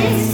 place.